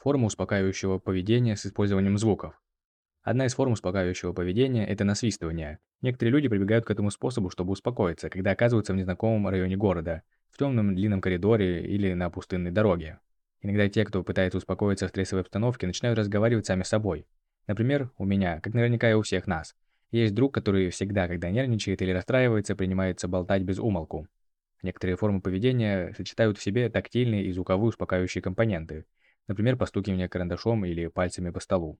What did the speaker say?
Форма успокаивающего поведения с использованием звуков. Одна из форм успокаивающего поведения – это насвистывание. Некоторые люди прибегают к этому способу, чтобы успокоиться, когда оказываются в незнакомом районе города, в темном длинном коридоре или на пустынной дороге. Иногда те, кто пытается успокоиться в стрессовой обстановке, начинают разговаривать сами с собой. Например, у меня, как наверняка и у всех нас, есть друг, который всегда, когда нервничает или расстраивается, принимается болтать без умолку. Некоторые формы поведения сочетают в себе тактильные и звуковые успокаивающие компоненты, например, постукивание карандашом или пальцами по столу.